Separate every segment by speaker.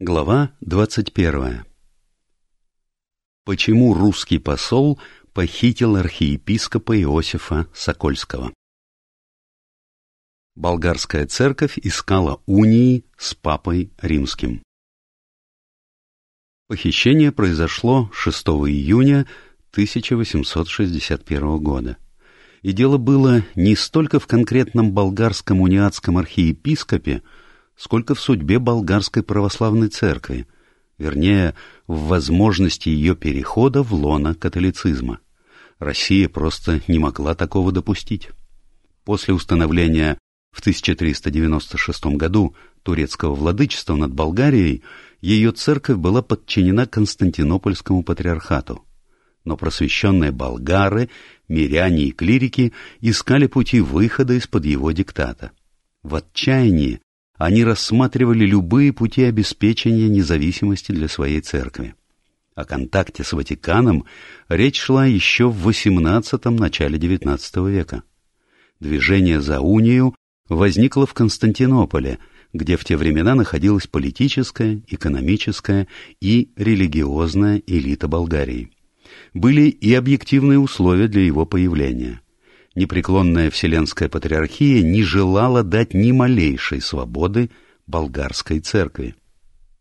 Speaker 1: Глава 21. Почему русский посол похитил архиепископа Иосифа Сокольского? Болгарская церковь искала унии с папой римским. Похищение произошло 6 июня 1861 года. И дело было не столько в конкретном болгарском униатском архиепископе, сколько в судьбе болгарской православной церкви, вернее, в возможности ее перехода в лоно католицизма. Россия просто не могла такого допустить. После установления в 1396 году турецкого владычества над Болгарией ее церковь была подчинена Константинопольскому патриархату. Но просвещенные болгары, миряне и клирики искали пути выхода из-под его диктата. В отчаянии они рассматривали любые пути обеспечения независимости для своей церкви. О контакте с Ватиканом речь шла еще в XVIII – начале XIX века. Движение за унию возникло в Константинополе, где в те времена находилась политическая, экономическая и религиозная элита Болгарии. Были и объективные условия для его появления – непреклонная Вселенская Патриархия не желала дать ни малейшей свободы болгарской церкви.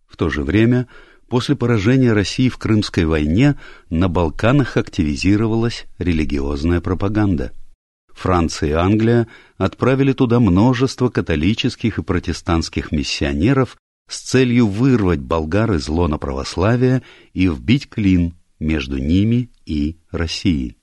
Speaker 1: В то же время, после поражения России в Крымской войне, на Балканах активизировалась религиозная пропаганда. Франция и Англия отправили туда множество католических и протестантских миссионеров с целью вырвать болгар из лона православия и вбить клин между ними и Россией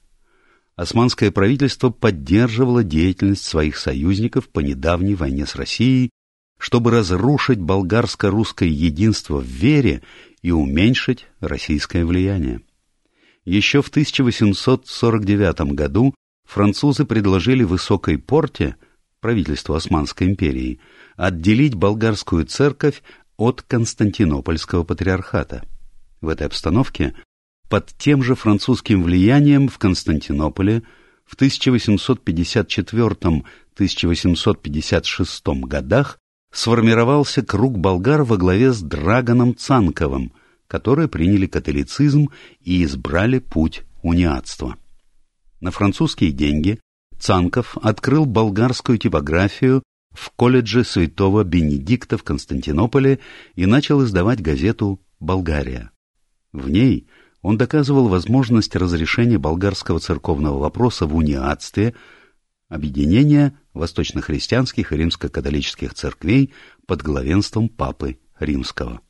Speaker 1: османское правительство поддерживало деятельность своих союзников по недавней войне с Россией, чтобы разрушить болгарско-русское единство в вере и уменьшить российское влияние. Еще в 1849 году французы предложили Высокой Порте, правительству Османской империи, отделить болгарскую церковь от Константинопольского патриархата. В этой обстановке под тем же французским влиянием в Константинополе в 1854-1856 годах сформировался круг болгар во главе с Драгоном Цанковым, которые приняли католицизм и избрали путь униатства. На французские деньги Цанков открыл болгарскую типографию в колледже святого Бенедикта в Константинополе и начал издавать газету «Болгария». В ней – он доказывал возможность разрешения болгарского церковного вопроса в униатстве, объединения восточнохристианских и римско-католических церквей под главенством Папы Римского.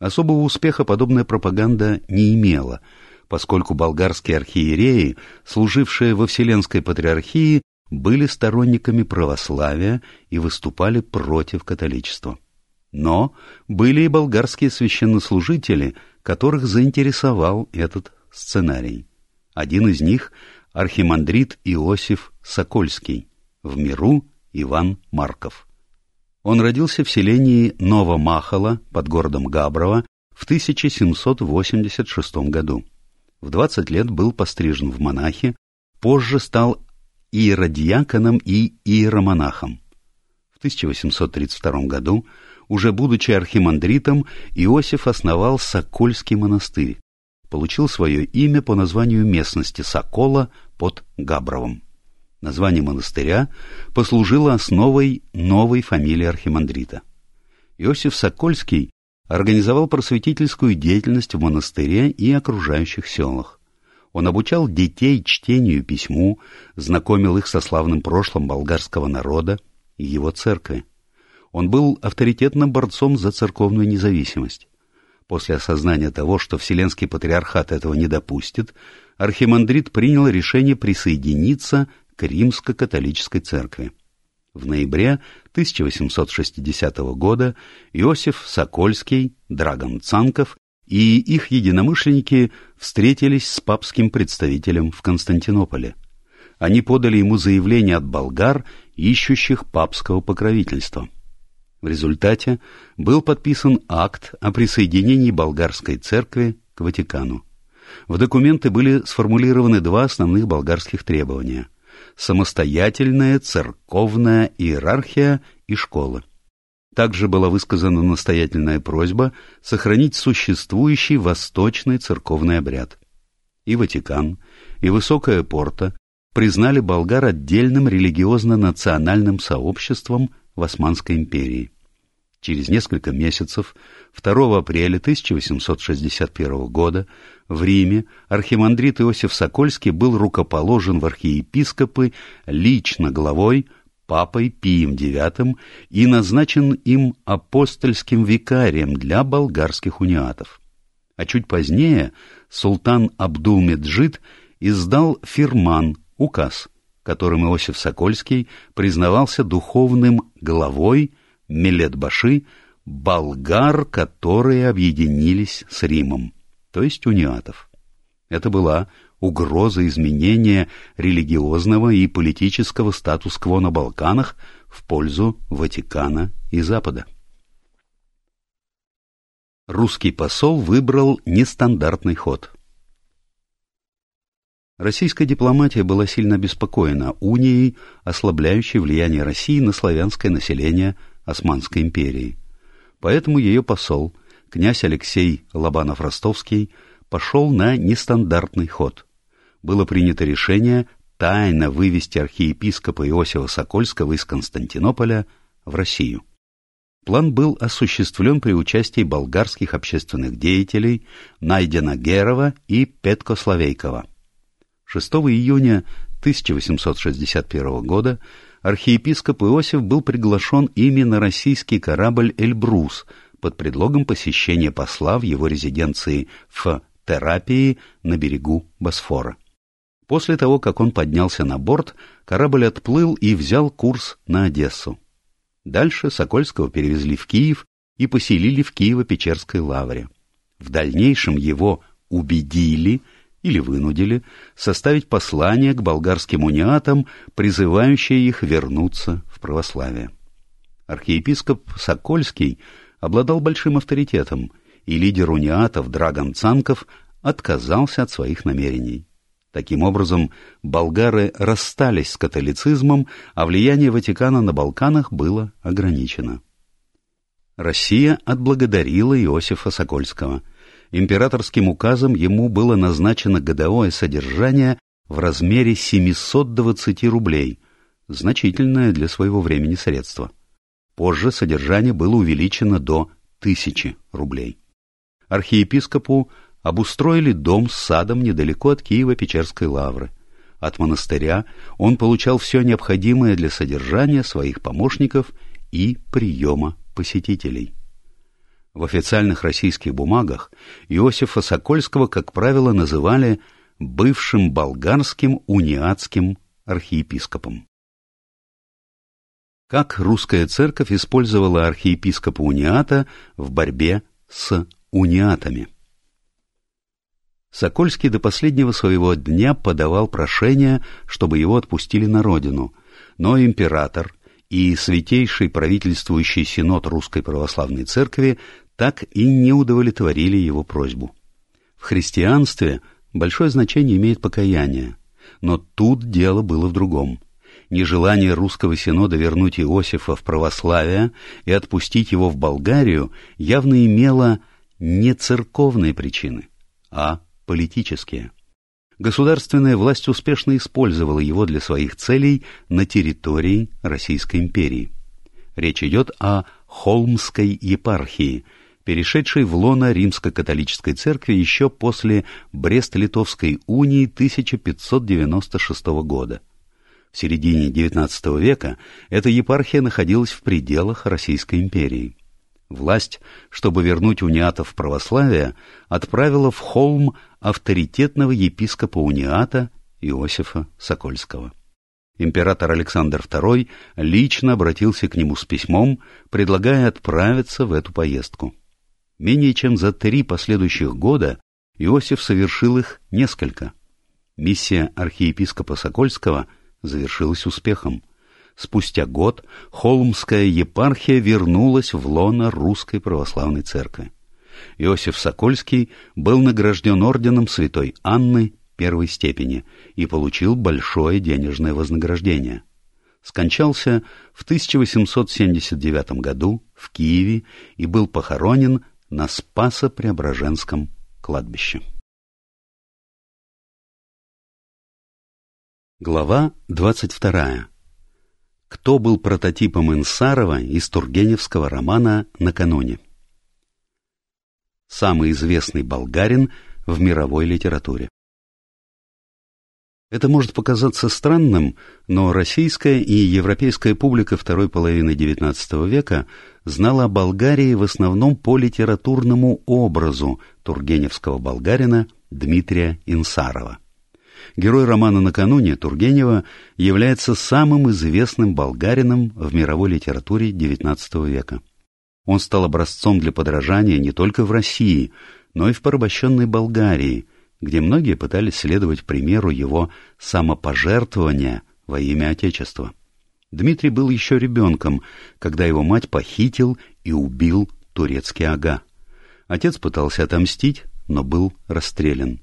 Speaker 1: Особого успеха подобная пропаганда не имела, поскольку болгарские архиереи, служившие во Вселенской Патриархии, были сторонниками православия и выступали против католичества. Но были и болгарские священнослужители – которых заинтересовал этот сценарий. Один из них – архимандрит Иосиф Сокольский, в миру Иван Марков. Он родился в селении Новомахала под городом Габрово в 1786 году. В 20 лет был пострижен в монахи, позже стал иеродиаконом и иеромонахом. В 1832 году уже будучи архимандритом, Иосиф основал Сокольский монастырь. Получил свое имя по названию местности Сокола под Габровым. Название монастыря послужило основой новой фамилии архимандрита. Иосиф Сокольский организовал просветительскую деятельность в монастыре и окружающих селах. Он обучал детей чтению и письму, знакомил их со славным прошлым болгарского народа и его церкви. Он был авторитетным борцом за церковную независимость. После осознания того, что Вселенский Патриархат этого не допустит, архимандрит принял решение присоединиться к римско-католической церкви. В ноябре 1860 года Иосиф Сокольский, Драгон Цанков и их единомышленники встретились с папским представителем в Константинополе. Они подали ему заявление от болгар, ищущих папского покровительства. В результате был подписан акт о присоединении болгарской церкви к Ватикану. В документы были сформулированы два основных болгарских требования – самостоятельная церковная иерархия и школы. Также была высказана настоятельная просьба сохранить существующий восточный церковный обряд. И Ватикан, и Высокая Порта признали болгар отдельным религиозно-национальным сообществом в Османской империи. Через несколько месяцев, 2 апреля 1861 года, в Риме архимандрит Иосиф Сокольский был рукоположен в архиепископы лично главой папой Пием IX и назначен им апостольским викарием для болгарских униатов. А чуть позднее султан Абдул-Меджид издал фирман, указ, которым Иосиф Сокольский признавался духовным главой Мелетбаши, болгар, которые объединились с Римом, то есть униатов. Это была угроза изменения религиозного и политического статус-кво на Балканах в пользу Ватикана и Запада. Русский посол выбрал нестандартный ход. Российская дипломатия была сильно обеспокоена унией, ослабляющей влияние России на славянское население Османской империи. Поэтому ее посол, князь Алексей Лобанов-Ростовский, пошел на нестандартный ход. Было принято решение тайно вывести архиепископа Иосифа Сокольского из Константинополя в Россию. План был осуществлен при участии болгарских общественных деятелей Найдена Герова и Петко Славейкова. 6 июня 1861 года архиепископ Иосиф был приглашен ими на российский корабль «Эльбрус» под предлогом посещения посла в его резиденции в Терапии на берегу Босфора. После того, как он поднялся на борт, корабль отплыл и взял курс на Одессу. Дальше Сокольского перевезли в Киев и поселили в Киево-Печерской лавре. В дальнейшем его убедили или вынудили составить послание к болгарским униатам, призывающее их вернуться в православие. Архиепископ Сокольский обладал большим авторитетом, и лидер униатов Драган Цанков отказался от своих намерений. Таким образом, болгары расстались с католицизмом, а влияние Ватикана на Балканах было ограничено. Россия отблагодарила Иосифа Сокольского – императорским указом ему было назначено годовое содержание в размере 720 рублей, значительное для своего времени средство. Позже содержание было увеличено до 1000 рублей. Архиепископу обустроили дом с садом недалеко от Киева-Печерской лавры. От монастыря он получал все необходимое для содержания своих помощников и приема посетителей. В официальных российских бумагах Иосифа Сокольского, как правило, называли бывшим болгарским униатским архиепископом. Как русская церковь использовала архиепископа униата в борьбе с униатами? Сокольский до последнего своего дня подавал прошение, чтобы его отпустили на родину, но император и Святейший правительствующий синод Русской Православной Церкви так и не удовлетворили его просьбу. В христианстве большое значение имеет покаяние, но тут дело было в другом. Нежелание русского синода вернуть Иосифа в православие и отпустить его в Болгарию явно имело не церковные причины, а политические. Государственная власть успешно использовала его для своих целей на территории Российской империи. Речь идет о Холмской епархии – перешедшей в лоно римско-католической церкви еще после Брест-Литовской унии 1596 года. В середине XIX века эта епархия находилась в пределах Российской империи. Власть, чтобы вернуть униатов в православие, отправила в Холм авторитетного епископа униата Иосифа Сокольского. Император Александр II лично обратился к нему с письмом, предлагая отправиться в эту поездку. Менее чем за три последующих года Иосиф совершил их несколько. Миссия архиепископа Сокольского завершилась успехом. Спустя год Холмская епархия вернулась в лоно Русской Православной Церкви. Иосиф Сокольский был награжден орденом Святой Анны первой степени и получил большое денежное вознаграждение. скончался в 1879 году в Киеве и был похоронен на Спасо-Преображенском кладбище. Глава 22. Кто был прототипом Инсарова из Тургеневского романа «Накануне»? Самый известный болгарин в мировой литературе. Это может показаться странным, но российская и европейская публика второй половины XIX века знала о Болгарии в основном по литературному образу тургеневского болгарина Дмитрия Инсарова. Герой романа «Накануне» Тургенева является самым известным болгарином в мировой литературе XIX века. Он стал образцом для подражания не только в России, но и в порабощенной Болгарии – где многие пытались следовать примеру его самопожертвования во имя Отечества. Дмитрий был еще ребенком, когда его мать похитил и убил турецкий ага. Отец пытался отомстить, но был расстрелян.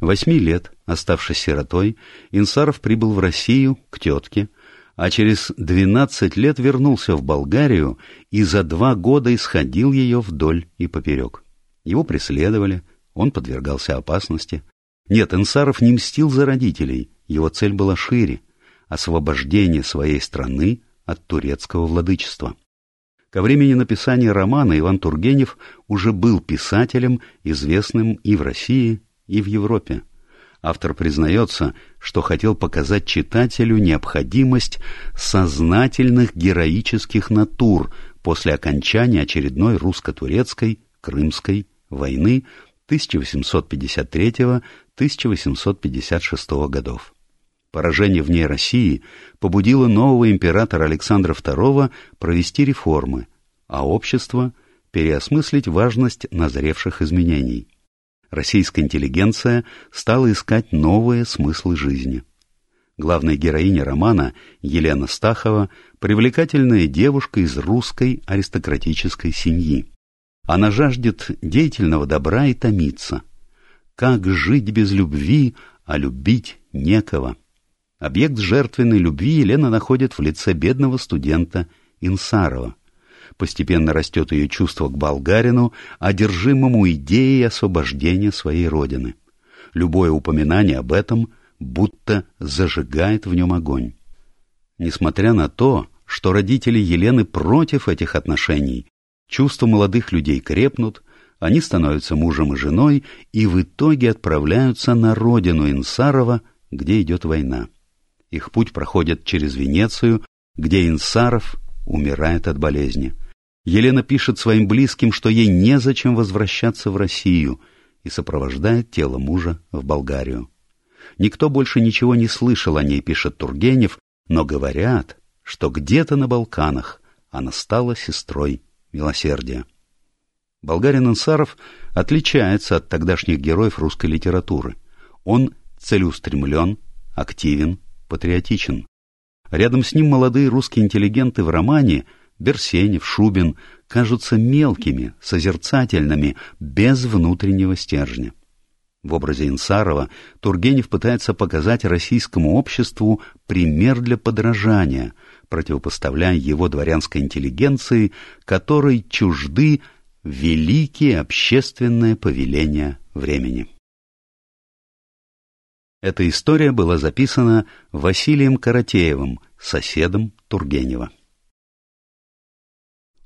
Speaker 1: Восьми лет, оставшись сиротой, Инсаров прибыл в Россию к тетке, а через двенадцать лет вернулся в Болгарию и за два года исходил ее вдоль и поперек. Его преследовали, он подвергался опасности. Нет, Инсаров не мстил за родителей, его цель была шире — освобождение своей страны от турецкого владычества. Ко времени написания романа Иван Тургенев уже был писателем, известным и в России, и в Европе. Автор признается, что хотел показать читателю необходимость сознательных героических натур после окончания очередной русско-турецкой Крымской войны 1853-1856 годов. Поражение в ней России побудило нового императора Александра II провести реформы, а общество переосмыслить важность назревших изменений. Российская интеллигенция стала искать новые смыслы жизни. Главная героиня романа, Елена Стахова, привлекательная девушка из русской аристократической семьи. Она жаждет деятельного добра и томится. Как жить без любви, а любить некого? Объект жертвенной любви Елена находит в лице бедного студента Инсарова. Постепенно растет ее чувство к болгарину, одержимому идеей освобождения своей родины. Любое упоминание об этом будто зажигает в нем огонь. Несмотря на то, что родители Елены против этих отношений, Чувства молодых людей крепнут, они становятся мужем и женой и в итоге отправляются на родину Инсарова, где идет война. Их путь проходит через Венецию, где Инсаров умирает от болезни. Елена пишет своим близким, что ей незачем возвращаться в Россию, и сопровождает тело мужа в Болгарию. Никто больше ничего не слышал о ней, пишет Тургенев, но говорят, что где-то на Балканах она стала сестрой милосердия. Болгарин Инсаров отличается от тогдашних героев русской литературы. Он целеустремлен, активен, патриотичен. Рядом с ним молодые русские интеллигенты в романе Берсенев, Шубин кажутся мелкими, созерцательными, без внутреннего стержня. В образе Инсарова Тургенев пытается показать российскому обществу пример для подражания – противопоставляя его дворянской интеллигенции, которой чужды великие общественные повеления времени. Эта история была записана Василием Каратеевым, соседом Тургенева.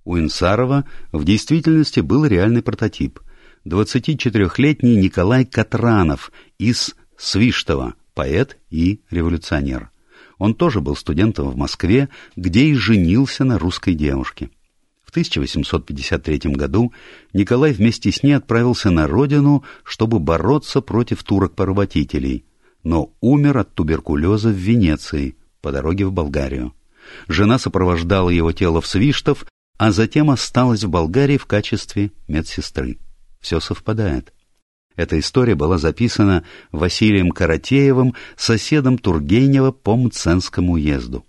Speaker 1: У Инсарова в действительности был реальный прототип – 24-летний Николай Катранов из Свиштова, поэт и революционер. Он тоже был студентом в Москве, где и женился на русской девушке. В 1853 году Николай вместе с ней отправился на родину, чтобы бороться против турок-поработителей, но умер от туберкулеза в Венеции по дороге в Болгарию. Жена сопровождала его тело в Свиштов, а затем осталась в Болгарии в качестве медсестры. Все совпадает. Эта история была записана Василием Каратеевым, соседом Тургенева по Мценскому уезду.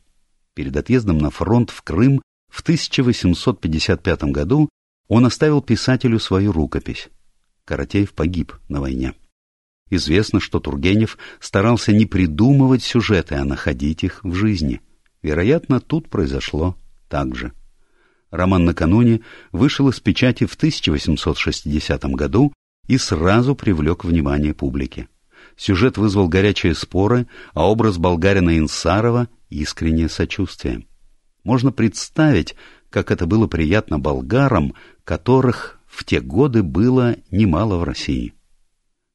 Speaker 1: Перед отъездом на фронт в Крым в 1855 году он оставил писателю свою рукопись. Каратеев погиб на войне. Известно, что Тургенев старался не придумывать сюжеты, а находить их в жизни. Вероятно, тут произошло так же. Роман «Накануне» вышел из печати в 1860 году и сразу привлек внимание публики. Сюжет вызвал горячие споры, а образ болгарина Инсарова — искреннее сочувствие. Можно представить, как это было приятно болгарам, которых в те годы было немало в России.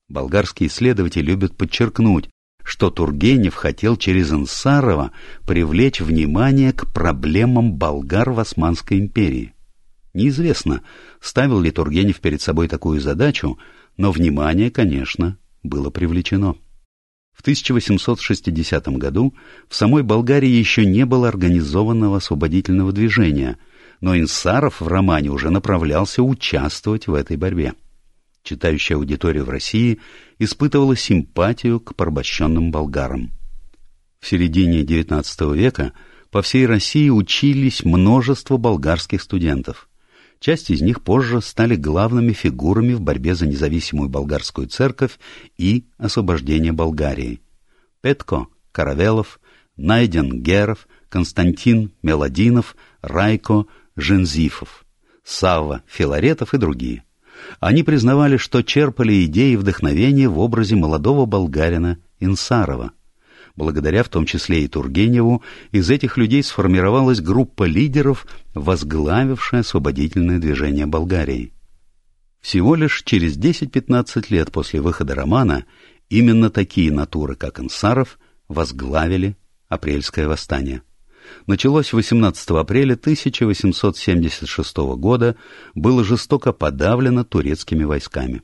Speaker 1: Болгарские исследователи любят подчеркнуть, что Тургенев хотел через Инсарова привлечь внимание к проблемам болгар в Османской империи. Неизвестно, ставил ли Тургенев перед собой такую задачу, но внимание, конечно, было привлечено. В 1860 году в самой Болгарии еще не было организованного освободительного движения, но Инсаров в романе уже направлялся участвовать в этой борьбе читающая аудитория в России испытывала симпатию к порабощенным болгарам. В середине XIX века по всей России учились множество болгарских студентов. Часть из них позже стали главными фигурами в борьбе за независимую болгарскую церковь и освобождение Болгарии. Петко Каравелов, Найден Геров, Константин Меладинов, Райко Жензифов, Савва Филаретов и другие. Они признавали, что черпали идеи и вдохновение в образе молодого болгарина Инсарова. Благодаря в том числе и Тургеневу, из этих людей сформировалась группа лидеров, возглавившая освободительное движение Болгарии. Всего лишь через 10-15 лет после выхода романа именно такие натуры, как Инсаров, возглавили апрельское восстание началось 18 апреля 1876 года, было жестоко подавлено турецкими войсками.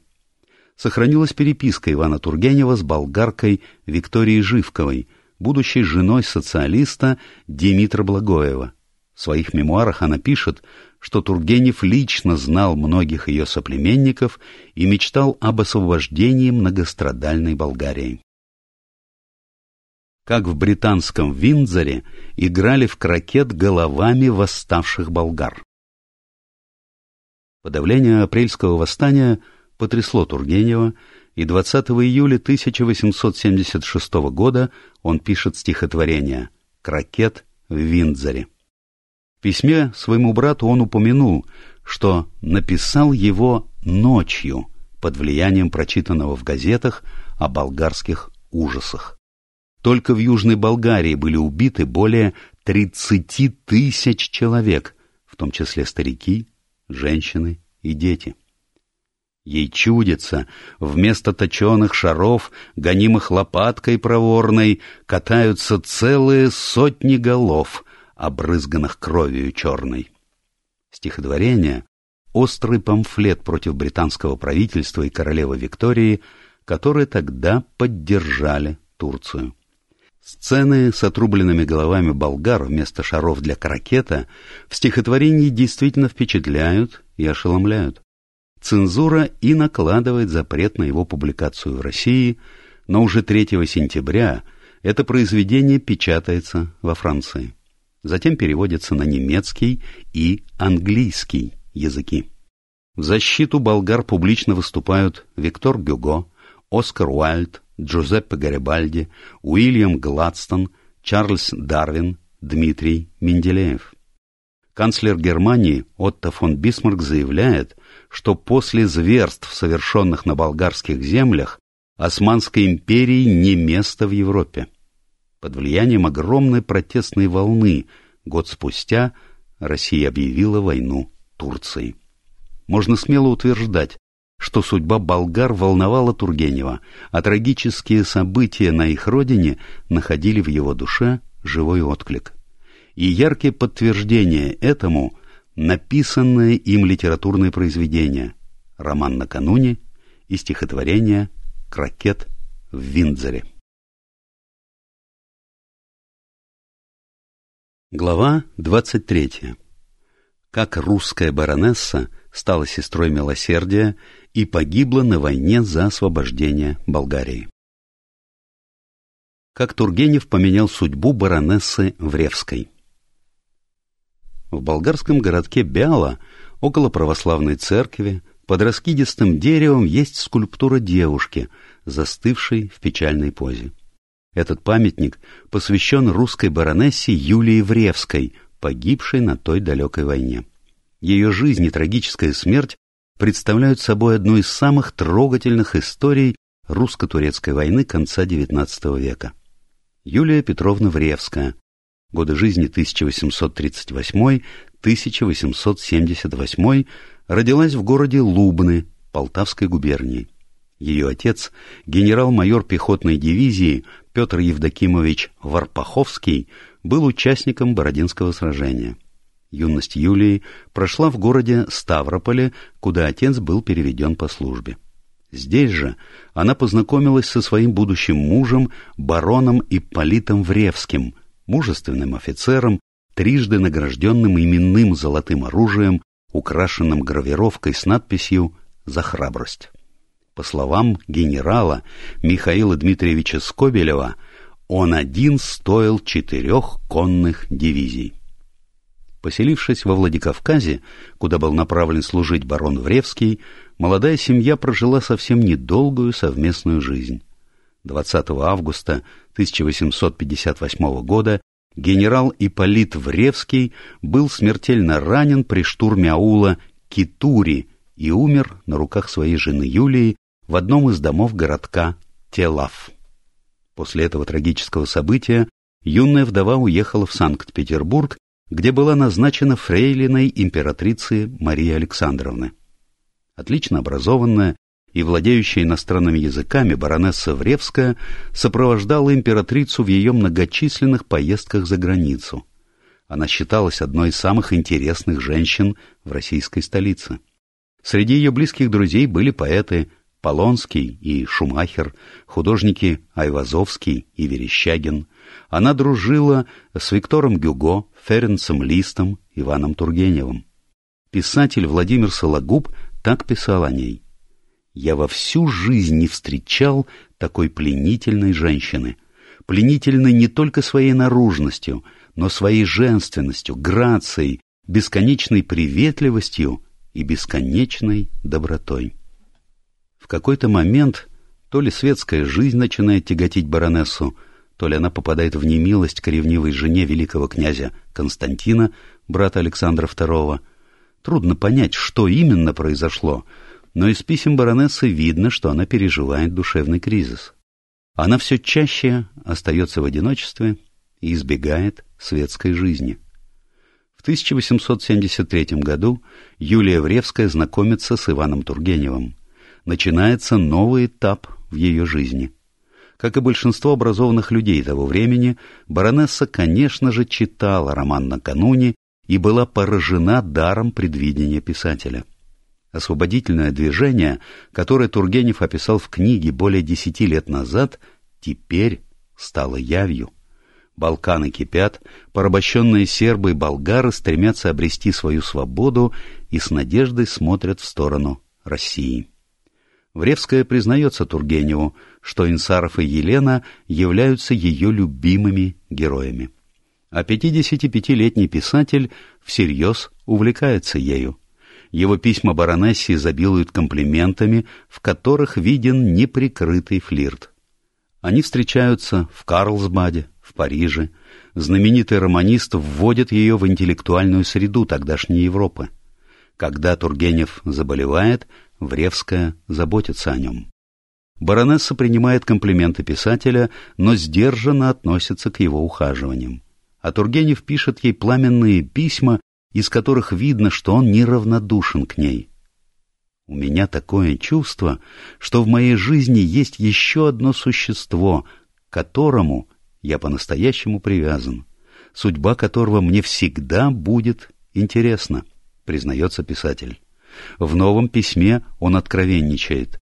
Speaker 1: Сохранилась переписка Ивана Тургенева с болгаркой Викторией Живковой, будущей женой социалиста Димитра Благоева. В своих мемуарах она пишет, что Тургенев лично знал многих ее соплеменников и мечтал об освобождении многострадальной Болгарии как в британском Виндзоре играли в крокет головами восставших болгар. Подавление апрельского восстания потрясло Тургенева, и 20 июля 1876 года он пишет стихотворение «Крокет в Виндзоре». В письме своему брату он упомянул, что написал его ночью под влиянием прочитанного в газетах о болгарских ужасах. Только в Южной Болгарии были убиты более 30 тысяч человек, в том числе старики, женщины и дети. Ей чудится, вместо точеных шаров, гонимых лопаткой проворной, катаются целые сотни голов, обрызганных кровью черной. Стихотворение — острый памфлет против британского правительства и королевы Виктории, которые тогда поддержали Турцию. Сцены с отрубленными головами болгар вместо шаров для крокета в стихотворении действительно впечатляют и ошеломляют. Цензура и накладывает запрет на его публикацию в России, но уже 3 сентября это произведение печатается во Франции. Затем переводится на немецкий и английский языки. В защиту болгар публично выступают Виктор Гюго, Оскар Уальд, Джузеппе Гарибальди, Уильям Гладстон, Чарльз Дарвин, Дмитрий Менделеев. Канцлер Германии Отто фон Бисмарк заявляет, что после зверств, совершенных на болгарских землях, Османской империи не место в Европе. Под влиянием огромной протестной волны год спустя Россия объявила войну Турции. Можно смело утверждать, что судьба болгар волновала Тургенева, а трагические события на их родине находили в его душе живой отклик. И яркие подтверждения этому — написанное им литературное произведение «Роман накануне» и стихотворение «Крокет в Виндзоре». Глава двадцать третья. Как русская баронесса стала сестрой милосердия и погибла на войне за освобождение Болгарии. Как Тургенев поменял судьбу баронессы Вревской. В болгарском городке Бяла, около православной церкви, под раскидистым деревом есть скульптура девушки, застывшей в печальной позе. Этот памятник посвящен русской баронессе Юлии Вревской, погибшей на той далекой войне. Ее жизнь и трагическая смерть представляют собой одну из самых трогательных историй русско-турецкой войны конца XIX века. Юлия Петровна Вревская, годы жизни 1838-1878, родилась в городе Лубны, Полтавской губернии. Ее отец, генерал-майор пехотной дивизии Петр Евдокимович Варпаховский, был участником Бородинского сражения. Юность Юлии прошла в городе Ставрополе, куда отец был переведен по службе. Здесь же она познакомилась со своим будущим мужем, бароном Ипполитом Вревским, мужественным офицером, трижды награжденным именным золотым оружием, украшенным гравировкой с надписью «За храбрость». По словам генерала Михаила Дмитриевича Скобелева, он один стоил четырех конных дивизий. Поселившись во Владикавказе, куда был направлен служить барон Вревский, молодая семья прожила совсем недолгую совместную жизнь. 20 августа 1858 года генерал Ипполит Вревский был смертельно ранен при штурме аула Китури и умер на руках своей жены Юлии в одном из домов городка Телав. После этого трагического события юная вдова уехала в Санкт-Петербург где была назначена фрейлиной императрицы Марии Александровны. Отлично образованная и владеющая иностранными языками баронесса Вревская сопровождала императрицу в ее многочисленных поездках за границу. Она считалась одной из самых интересных женщин в российской столице. Среди ее близких друзей были поэты Полонский и Шумахер, художники Айвазовский и Верещагин. Она дружила с Виктором Гюго, Ференцем Листом, Иваном Тургеневым. Писатель Владимир Сологуб так писал о ней. «Я во всю жизнь не встречал такой пленительной женщины. Пленительной не только своей наружностью, но своей женственностью, грацией, бесконечной приветливостью и бесконечной добротой. В какой-то момент то ли светская жизнь начинает тяготить баронессу, то ли она попадает в немилость к ревнивой жене великого князя Константина, брата Александра II. Трудно понять, что именно произошло, но из писем баронессы видно, что она переживает душевный кризис. Она все чаще остается в одиночестве и избегает светской жизни. В 1873 году Юлия Вревская знакомится с Иваном Тургеневым начинается новый этап в ее жизни. Как и большинство образованных людей того времени, баронесса, конечно же, читала роман накануне и была поражена даром предвидения писателя. Освободительное движение, которое Тургенев описал в книге более десяти лет назад, теперь стало явью. Балканы кипят, порабощенные сербы и болгары стремятся обрести свою свободу и с надеждой смотрят в сторону России. Вревская признается Тургеневу, что Инсаров и Елена являются ее любимыми героями. А 55-летний писатель всерьез увлекается ею. Его письма баронессе изобилуют комплиментами, в которых виден неприкрытый флирт. Они встречаются в Карлсбаде, в Париже. Знаменитый романист вводит ее в интеллектуальную среду тогдашней Европы. Когда Тургенев заболевает, Вревская заботится о нем. Баронесса принимает комплименты писателя, но сдержанно относится к его ухаживаниям. А Тургенев пишет ей пламенные письма, из которых видно, что он неравнодушен к ней. «У меня такое чувство, что в моей жизни есть еще одно существо, к которому я по-настоящему привязан, судьба которого мне всегда будет интересна», признается писатель. В новом письме он откровенничает.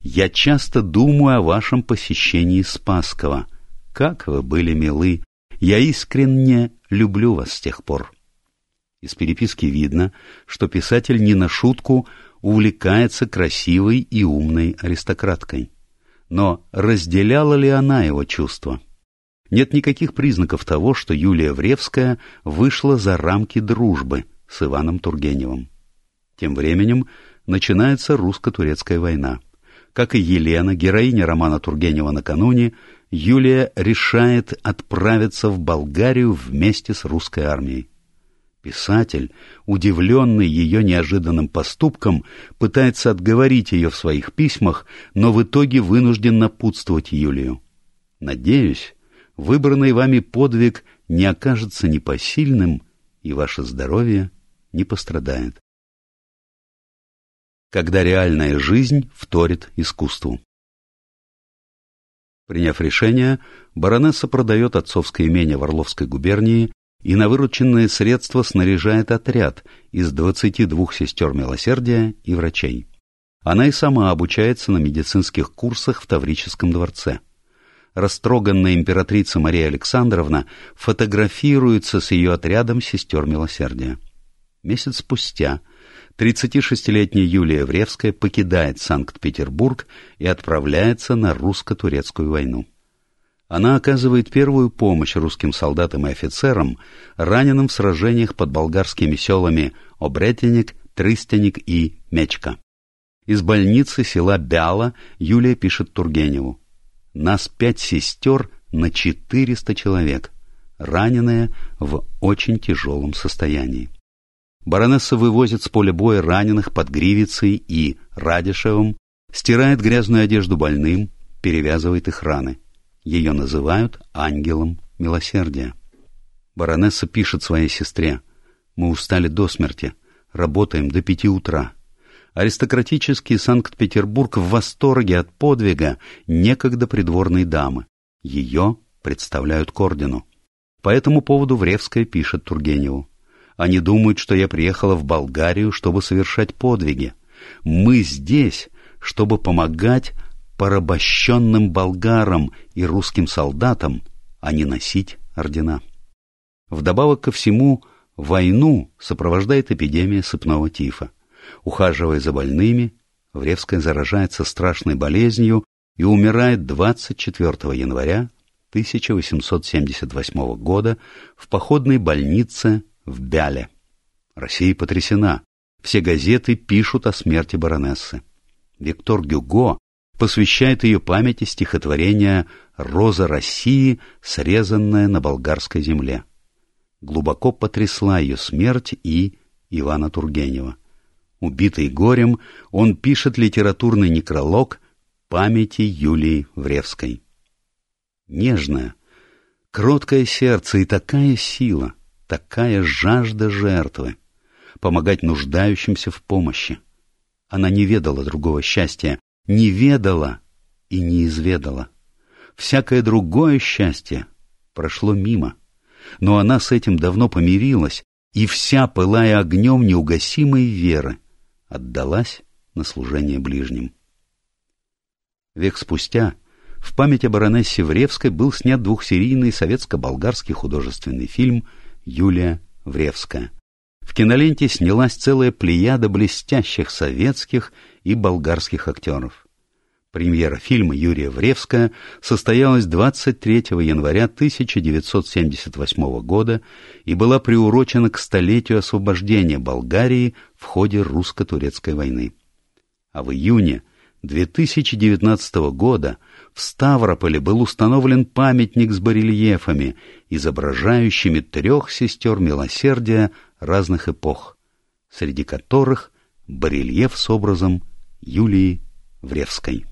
Speaker 1: «Я часто думаю о вашем посещении Спасского. Как вы были милы! Я искренне люблю вас с тех пор». Из переписки видно, что писатель не на шутку увлекается красивой и умной аристократкой. Но разделяла ли она его чувства? Нет никаких признаков того, что Юлия Вревская вышла за рамки дружбы с Иваном Тургеневым. Тем временем начинается русско-турецкая война. Как и Елена, героиня романа Тургенева накануне, Юлия решает отправиться в Болгарию вместе с русской армией. Писатель, удивленный ее неожиданным поступком, пытается отговорить ее в своих письмах, но в итоге вынужден напутствовать Юлию. «Надеюсь, выбранный вами подвиг не окажется непосильным, и ваше здоровье не пострадает». Когда реальная жизнь вторит искусству. Приняв решение, баронесса продает отцовское имение в Орловской губернии и на вырученные средства снаряжает отряд из 22 сестер милосердия и врачей. Она и сама обучается на медицинских курсах в Таврическом дворце. Растроганная императрица Мария Александровна фотографируется с ее отрядом сестер милосердия. Месяц спустя 36-летняя Юлия Вревская покидает Санкт-Петербург и отправляется на русско-турецкую войну. Она оказывает первую помощь русским солдатам и офицерам, раненым в сражениях под болгарскими селами Обретенек, Трыстяник и Мечка. Из больницы села Бяла Юлия пишет Тургеневу. «Нас пять сестер на четыреста человек, раненые в очень тяжелом состоянии. Баронесса вывозит с поля боя раненых под Гривицей и Радишевым, стирает грязную одежду больным, перевязывает их раны. Ее называют ангелом милосердия. Баронесса пишет своей сестре, «Мы устали до смерти, работаем до пяти утра». Аристократический Санкт-Петербург в восторге от подвига некогда придворной дамы. Ее представляют к ордену. По этому поводу Вревская пишет Тургеневу. «Они думают, что я приехала в Болгарию, чтобы совершать подвиги. Мы здесь, чтобы помогать порабощенным болгарам и русским солдатам, а не носить ордена. Вдобавок ко всему, войну сопровождает эпидемия сыпного тифа. Ухаживая за больными, Вревская заражается страшной болезнью и умирает 24 января 1878 года в походной больнице в Бяле. Россия потрясена. Все газеты пишут о смерти баронессы. Виктор Гюго посвящает ее памяти стихотворение «Роза России, срезанная на болгарской земле». Глубоко потрясла ее смерть и Ивана Тургенева. Убитый горем, он пишет литературный некролог памяти Юлии Вревской. Нежное, кроткое сердце и такая сила, такая жажда жертвы, помогать нуждающимся в помощи. Она не ведала другого счастья, не ведала и не изведала. Всякое другое счастье прошло мимо, но она с этим давно помирилась и вся, пылая огнем неугасимой веры, отдалась на служение ближним. Век спустя в память о баронессе Вревской был снят двухсерийный советско-болгарский художественный фильм «Юлия Вревская». В киноленте снялась целая плеяда блестящих советских и болгарских актеров. Премьера фильма Юрия Вревская состоялась 23 января 1978 года и была приурочена к столетию освобождения Болгарии в ходе русско-турецкой войны. А в июне 2019 года в Ставрополе был установлен памятник с барельефами, изображающими трех сестер милосердия разных эпох, среди которых барельеф с образом Юлии Вревской.